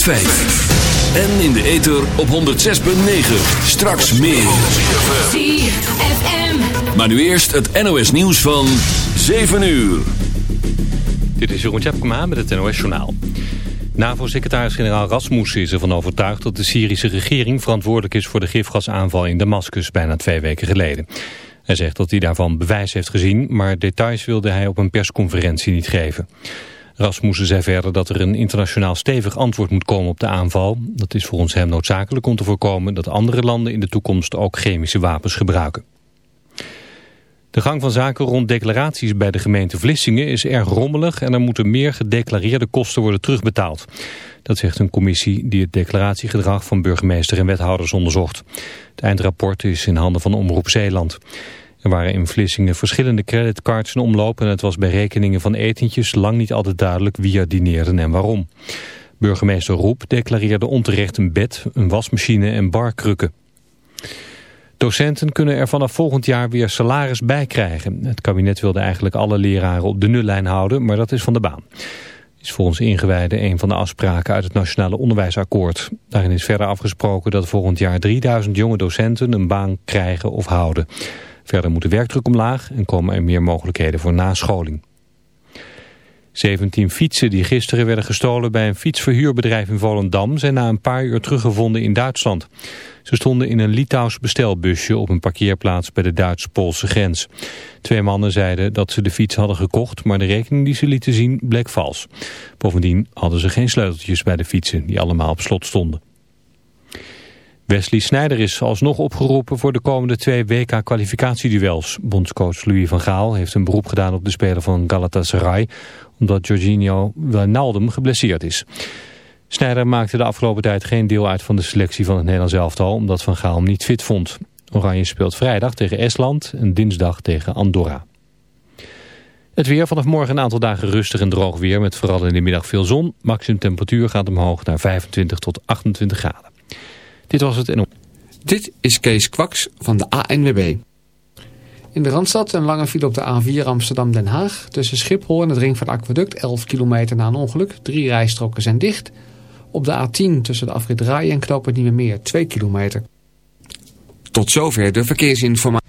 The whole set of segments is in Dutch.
En in de ether op 106.9. Straks meer. ZFM. Maar nu eerst het NOS nieuws van 7 uur. Dit is Jeroen Tjepkema met het NOS Journaal. NAVO-secretaris-generaal Rasmussen is ervan overtuigd dat de Syrische regering verantwoordelijk is voor de gifgasaanval in Damascus bijna twee weken geleden. Hij zegt dat hij daarvan bewijs heeft gezien, maar details wilde hij op een persconferentie niet geven. Rasmussen zei verder dat er een internationaal stevig antwoord moet komen op de aanval. Dat is volgens hem noodzakelijk om te voorkomen dat andere landen in de toekomst ook chemische wapens gebruiken. De gang van zaken rond declaraties bij de gemeente Vlissingen is erg rommelig en er moeten meer gedeclareerde kosten worden terugbetaald. Dat zegt een commissie die het declaratiegedrag van burgemeester en wethouders onderzocht. Het eindrapport is in handen van Omroep Zeeland. Er waren in Vlissingen verschillende creditcards in omloop en het was bij rekeningen van etentjes lang niet altijd duidelijk wie er dineerden en waarom. Burgemeester Roep declareerde onterecht een bed, een wasmachine en barkrukken. Docenten kunnen er vanaf volgend jaar weer salaris bij krijgen. Het kabinet wilde eigenlijk alle leraren op de nullijn houden, maar dat is van de baan. Is volgens ingewijden een van de afspraken uit het Nationale Onderwijsakkoord. Daarin is verder afgesproken dat volgend jaar 3000 jonge docenten een baan krijgen of houden. Verder moet de werkdruk omlaag en komen er meer mogelijkheden voor nascholing. 17 fietsen die gisteren werden gestolen bij een fietsverhuurbedrijf in Volendam zijn na een paar uur teruggevonden in Duitsland. Ze stonden in een Litouws bestelbusje op een parkeerplaats bij de Duits-Poolse grens. Twee mannen zeiden dat ze de fiets hadden gekocht, maar de rekening die ze lieten zien bleek vals. Bovendien hadden ze geen sleuteltjes bij de fietsen die allemaal op slot stonden. Wesley Sneijder is alsnog opgeroepen voor de komende twee WK-kwalificatieduels. Bondscoach Louis van Gaal heeft een beroep gedaan op de speler van Galatasaray... omdat Jorginho Wijnaldum geblesseerd is. Sneijder maakte de afgelopen tijd geen deel uit van de selectie van het Nederlands elftal... omdat Van Gaal hem niet fit vond. Oranje speelt vrijdag tegen Estland en dinsdag tegen Andorra. Het weer vanaf morgen een aantal dagen rustig en droog weer... met vooral in de middag veel zon. Maximum temperatuur gaat omhoog naar 25 tot 28 graden. Dit was het en Dit is Kees Kwaks van de ANWB. In de Randstad een lange file op de A4 Amsterdam-Den Haag. Tussen Schiphol en het Ring van Aquaduct 11 kilometer na een ongeluk. Drie rijstroken zijn dicht. Op de A10 tussen de afrit en Knopen Nieuwe Meer 2 kilometer. Tot zover de verkeersinformatie.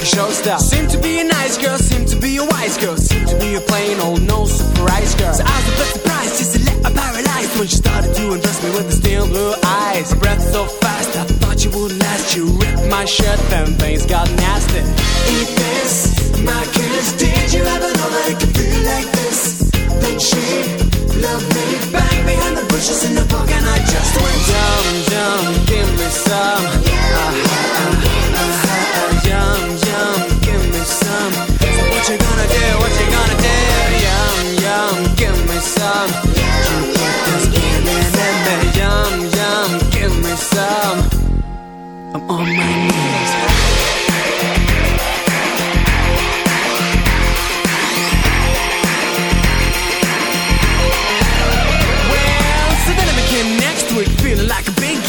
Like a showstar. Seem to be a nice girl, seem to be a wise girl, seem to be a plain old no surprise girl. So I was a bit surprised, just a little paralyzed when she started to undress me with the steel blue eyes. Breath so fast, I thought you would last. You ripped my shirt, then things got nasty. Eat this, my kiss. Did you ever know that it could feel like this? Then she loved me. Bang behind the bushes in the park, and I just went yum. Give me some. Yum yum. Give me some. So what you gonna do? What you gonna do? Yum yum. Give me some. Me. Yum yum. Give me some. I'm on my knees.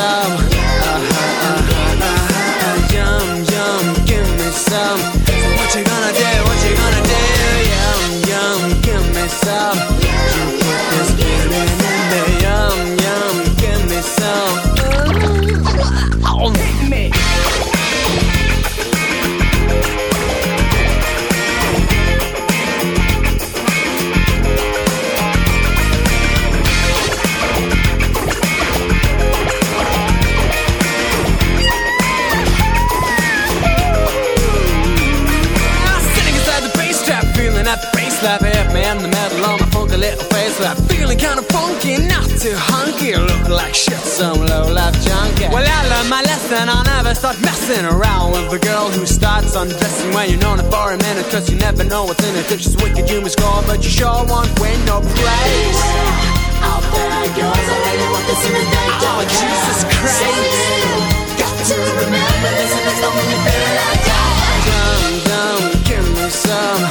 Uh-huh, uh-huh, uh-huh, yum yum, give me some. So what you gonna do? What you gonna do? Yum yum, give me some. You me. Yum yum, give me some. Me. Like shit, some low life junkie. Well, I learned my lesson, I'll never start messing around with a girl who starts undressing when you're known her for a minute, cause you never know what's in it. If she's wicked, you must score, but you sure won't win no praise. Out there goes, I really want this in the day. Oh, Jesus Christ. Got to remember this, and it's the only that. Yum, yum, give me some.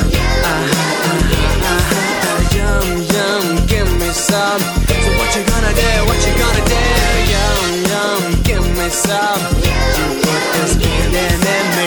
Uh-huh, uh-huh, uh-huh. Yum, yum, give me some. myself. You look as in me.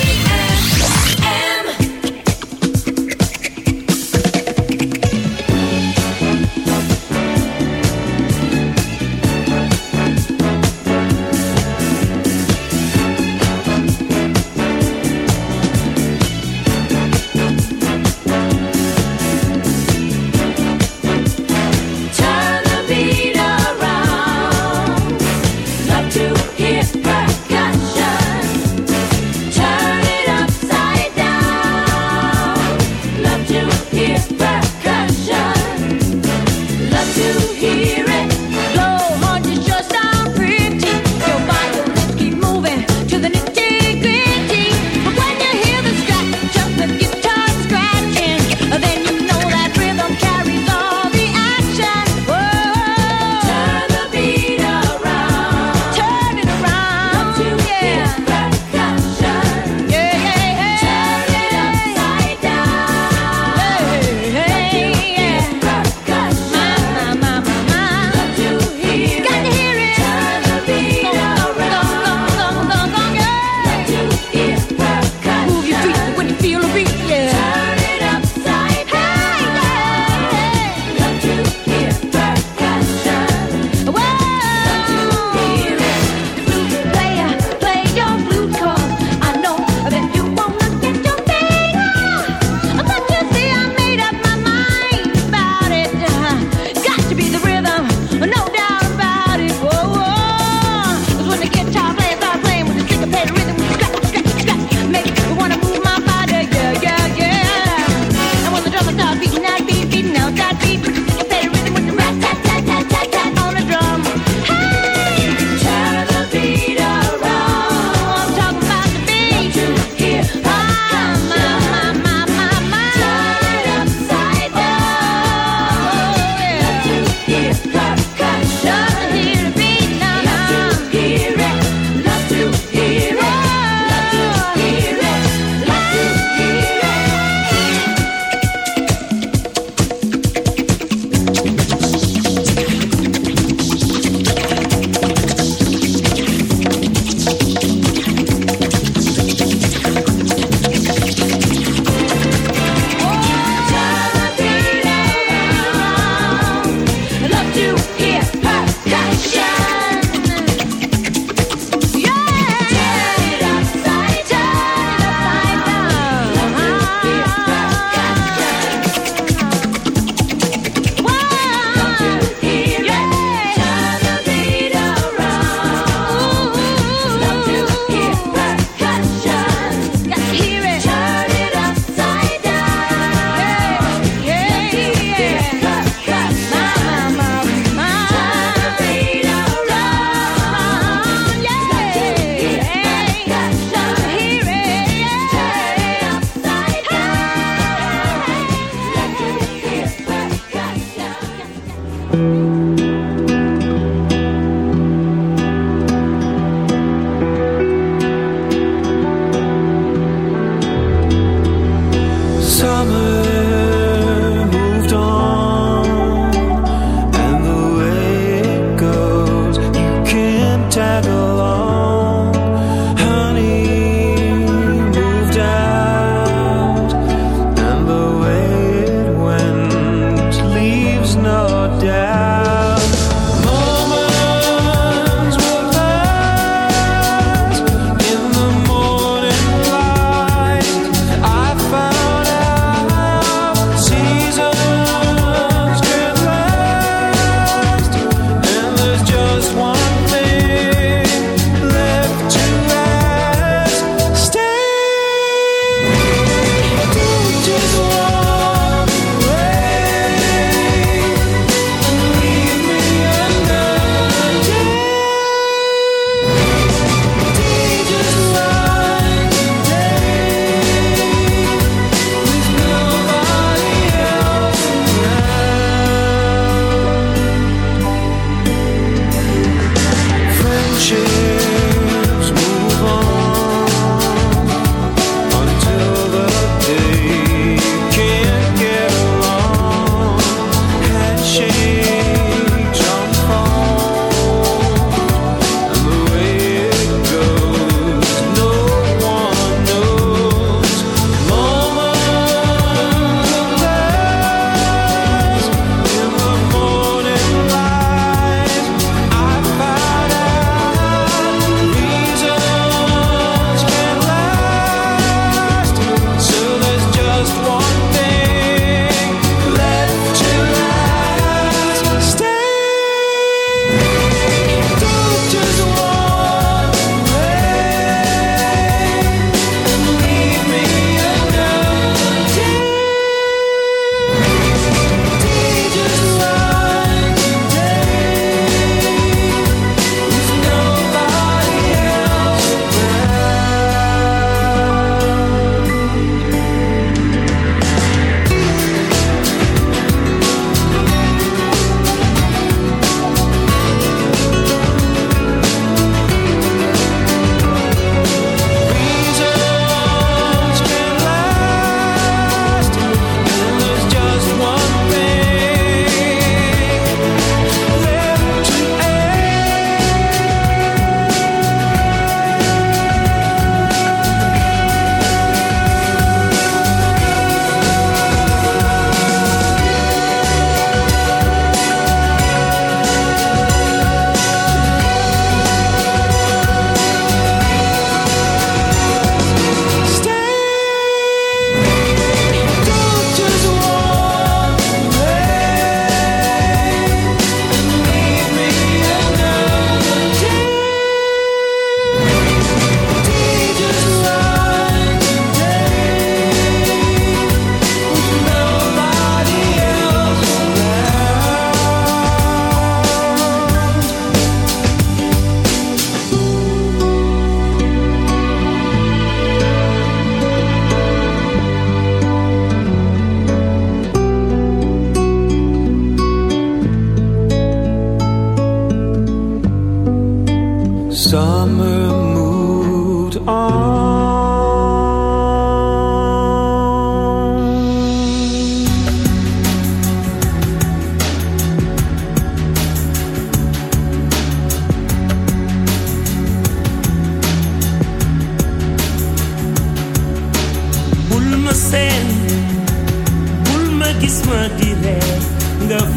Alone.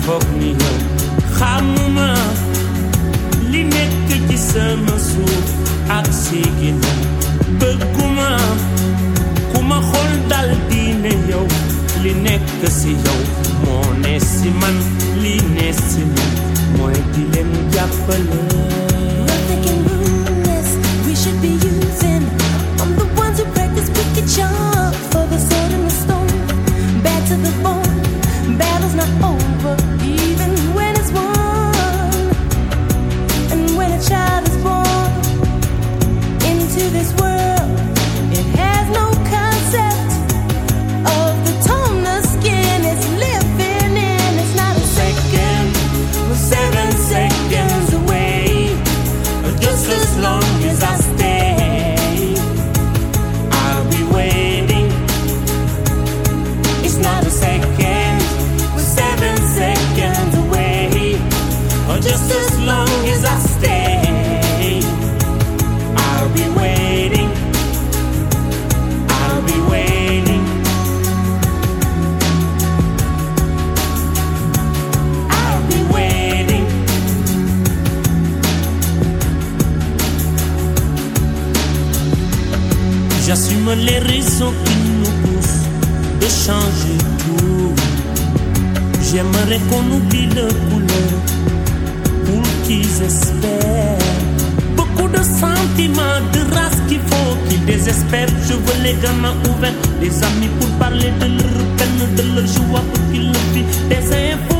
fuck me up. Khamuma, limette ki sama su aksigina. Bekuma, kuma khol dal dine yo, linek si yo. For the sword and the stone, back to the. Qu'on oublie le couleur pour qu'ils espèrent. Beaucoup de sentiments, de race qu'il faut qu'ils désespèrent. Je veux les gamins ouverts, des amis pour parler de leur peine, de leur joie pour qu'ils le vivent. Des infos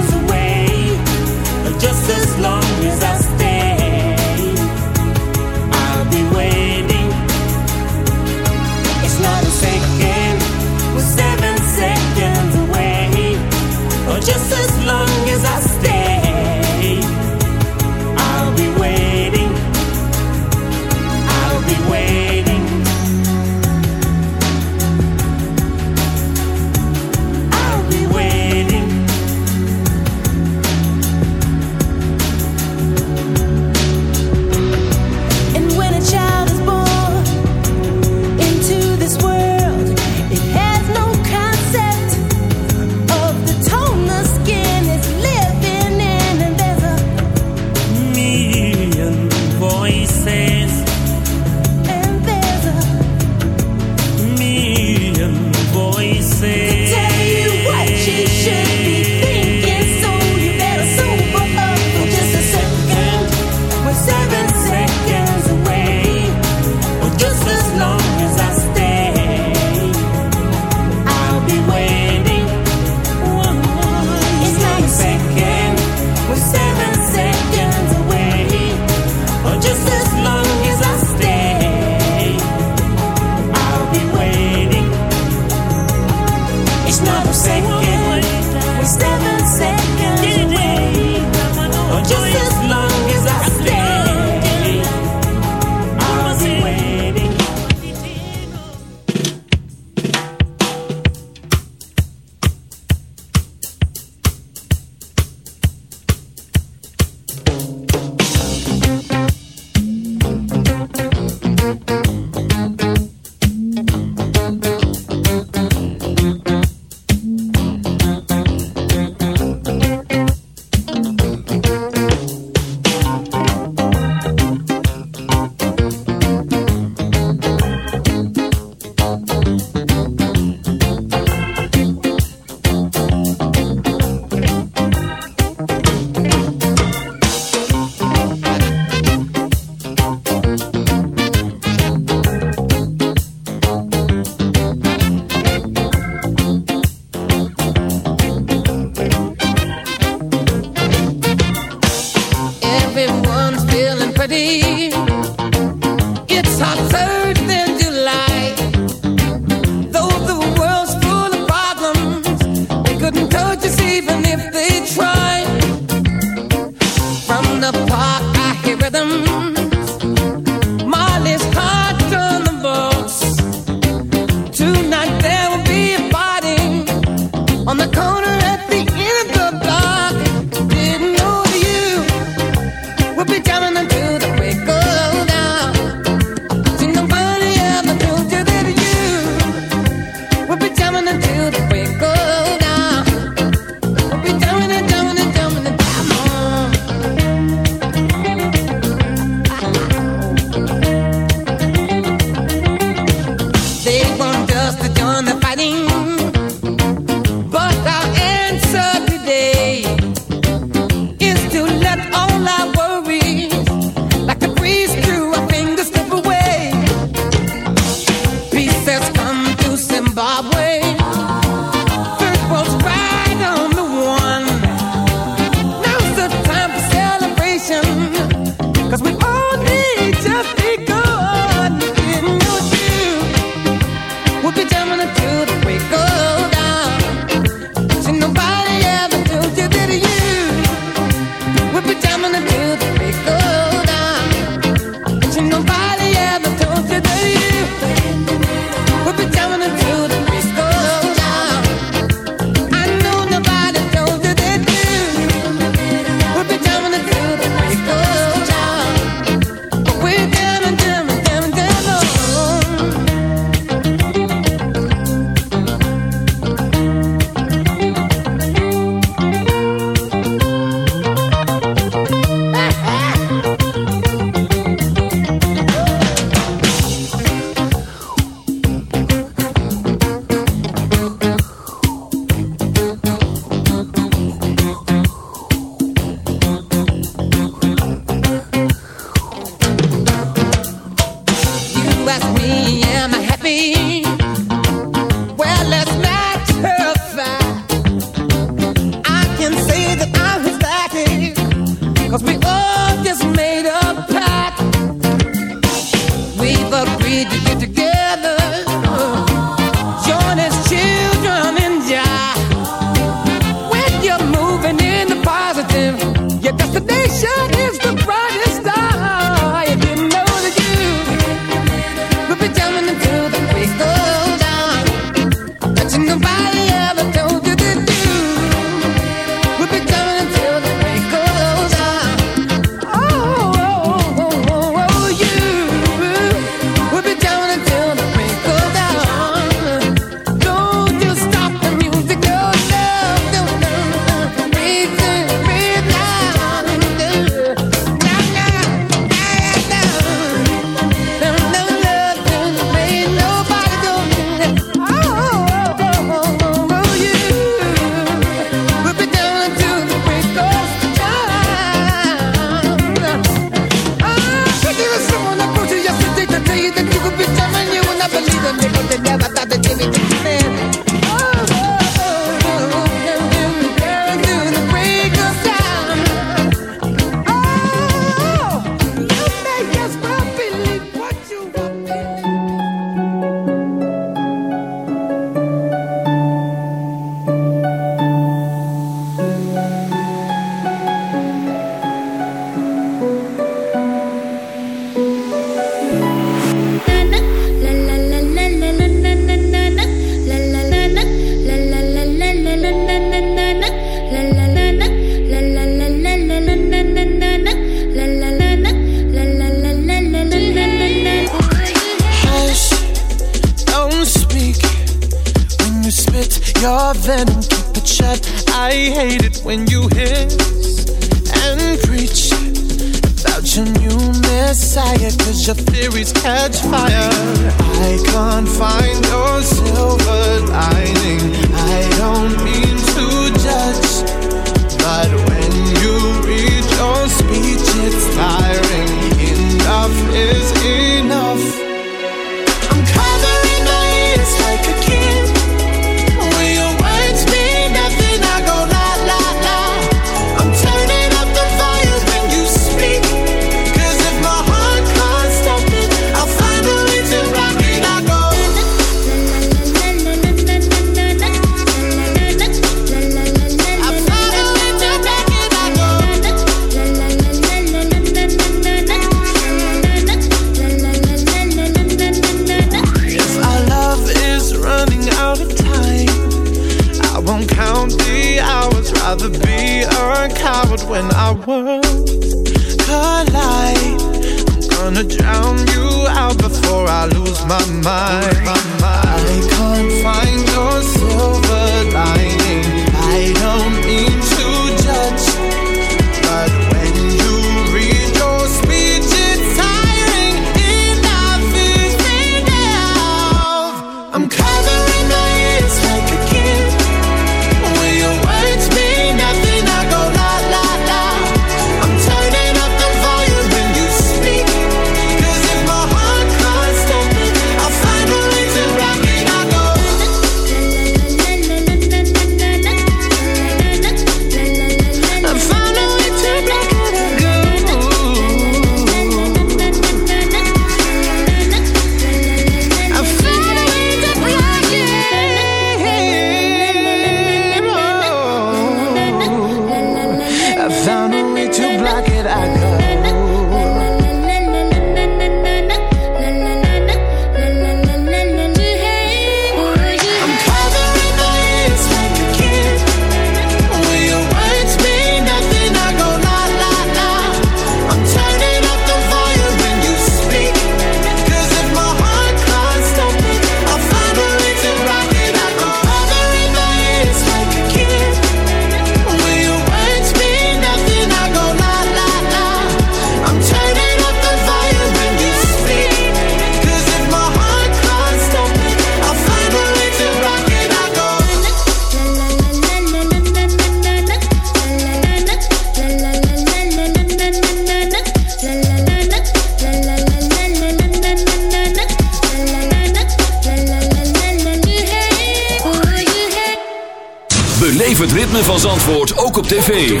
tv.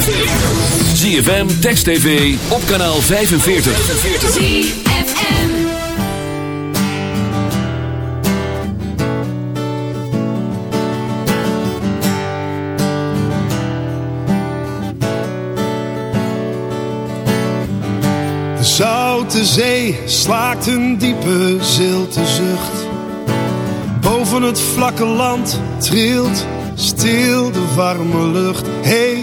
ZFM, Text TV, op kanaal 45. ZFM. De zoute zee slaakt een diepe zilte zucht. Boven het vlakke land trilt stil de warme lucht. Hey,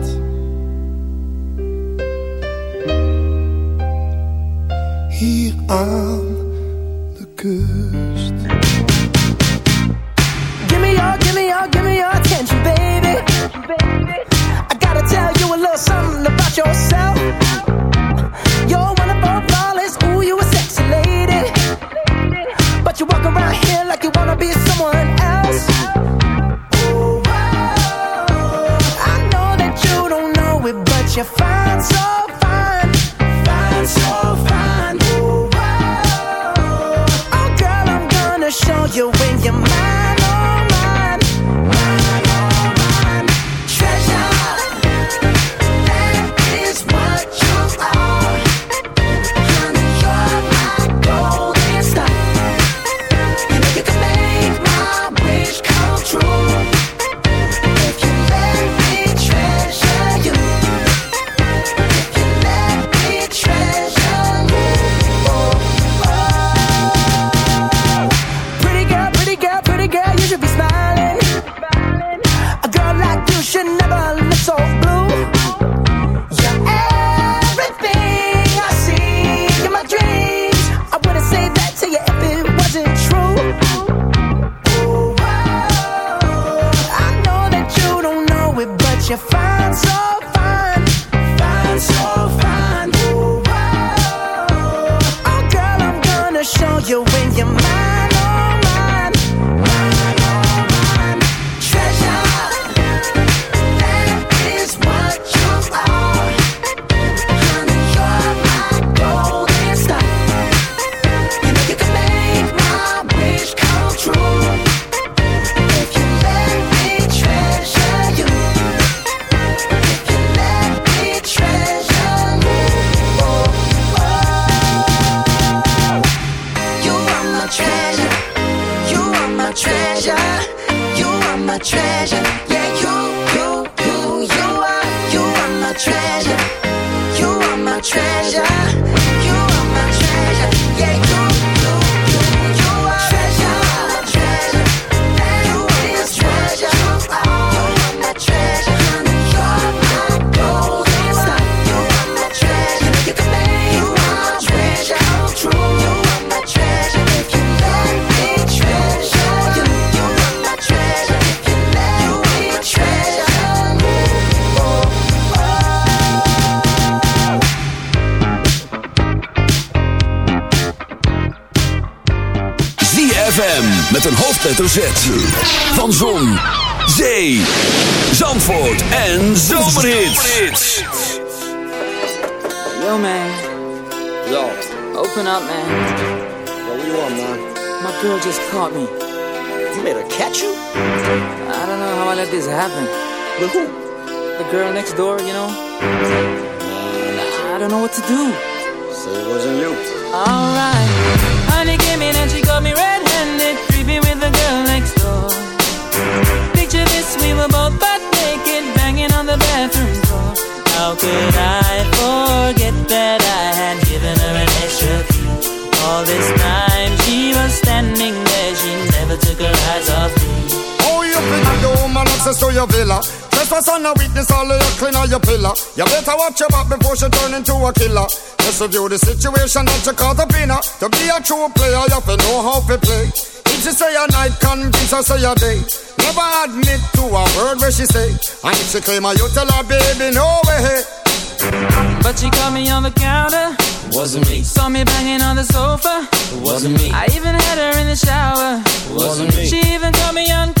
Hier aan de kust. Give me your, give me your, give me your attention, baby. I gotta tell you a little something about yourself. You're you find so fine, fine, so fine. Oh, girl, I'm gonna show you. Met een hoofdletter Z. Van Zon, Zee, Zandvoort en Zomerhits. Yo, man. Yo, Open up, man. yo, what you want, man? My girl just caught me. You made her catch you? I don't know how I let this happen. With who? The girl next door, you know? I don't know what to do. So it wasn't you. Alright. Trespass on a weakness, all of your clean on your pillar. You better watch your back before she turn into a killer. Just review the situation that you caught up in her. To be a true player, you have to know how to play. If she say a night, convince her say a day. Never admit to a word where she say. And if she claim her, you tell her, baby, no way. But she caught me on the counter. Wasn't me. Saw me banging on the sofa. Wasn't me. I even had her in the shower. Wasn't me. She even caught me on camera.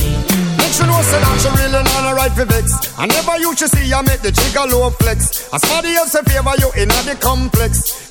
Sure know say that she really not a right for vex. I never you should see I make the jigger low flex. As somebody else in favor you in the complex.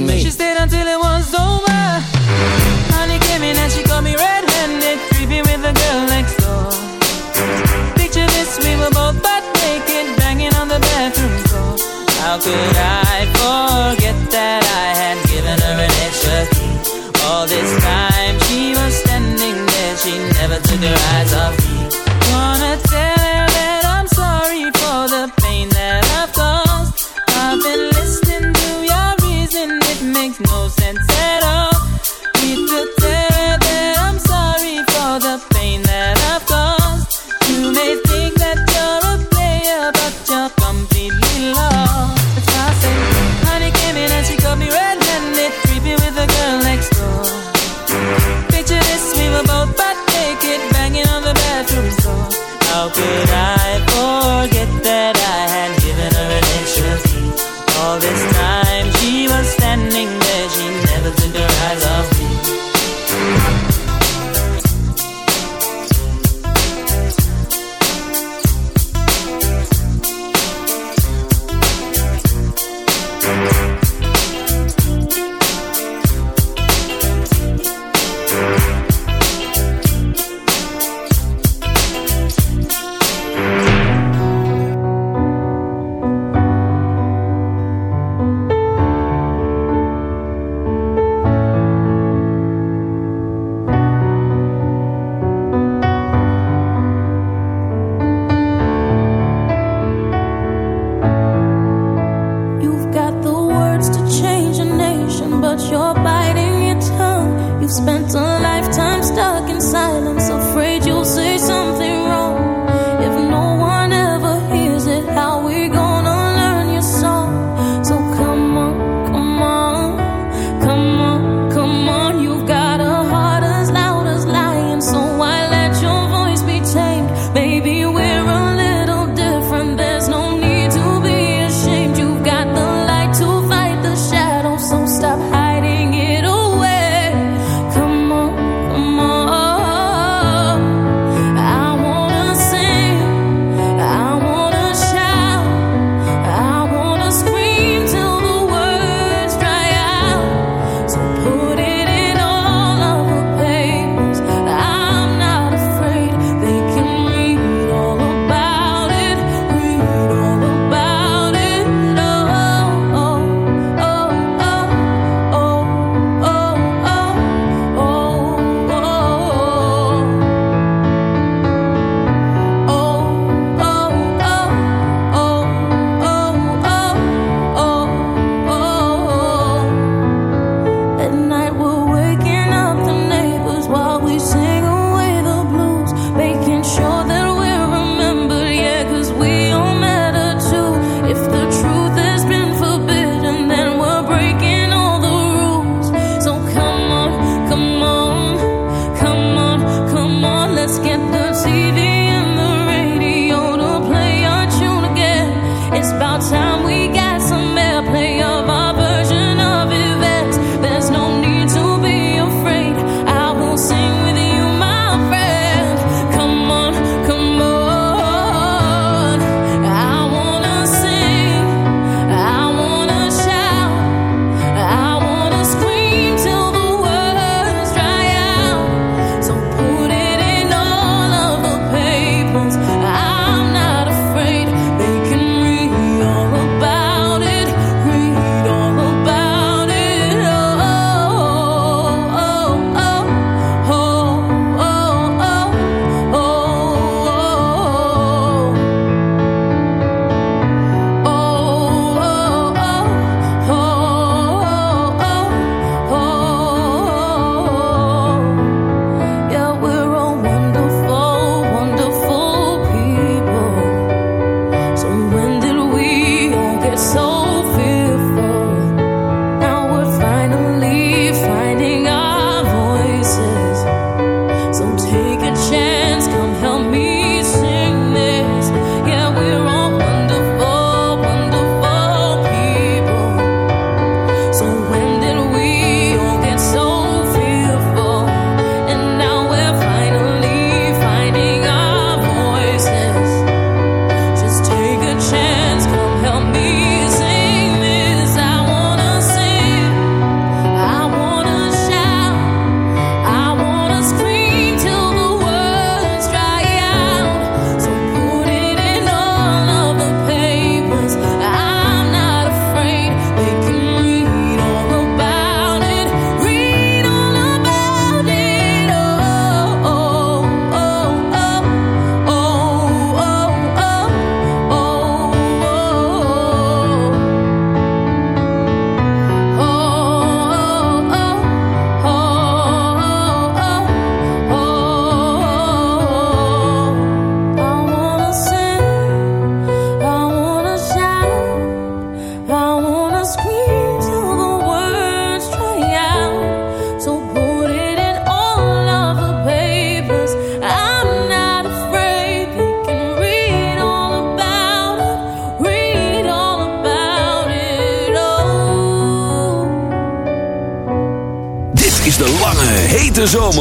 Me. She stayed until it was over. You've spent a lifetime stuck in silence, afraid you'll say something.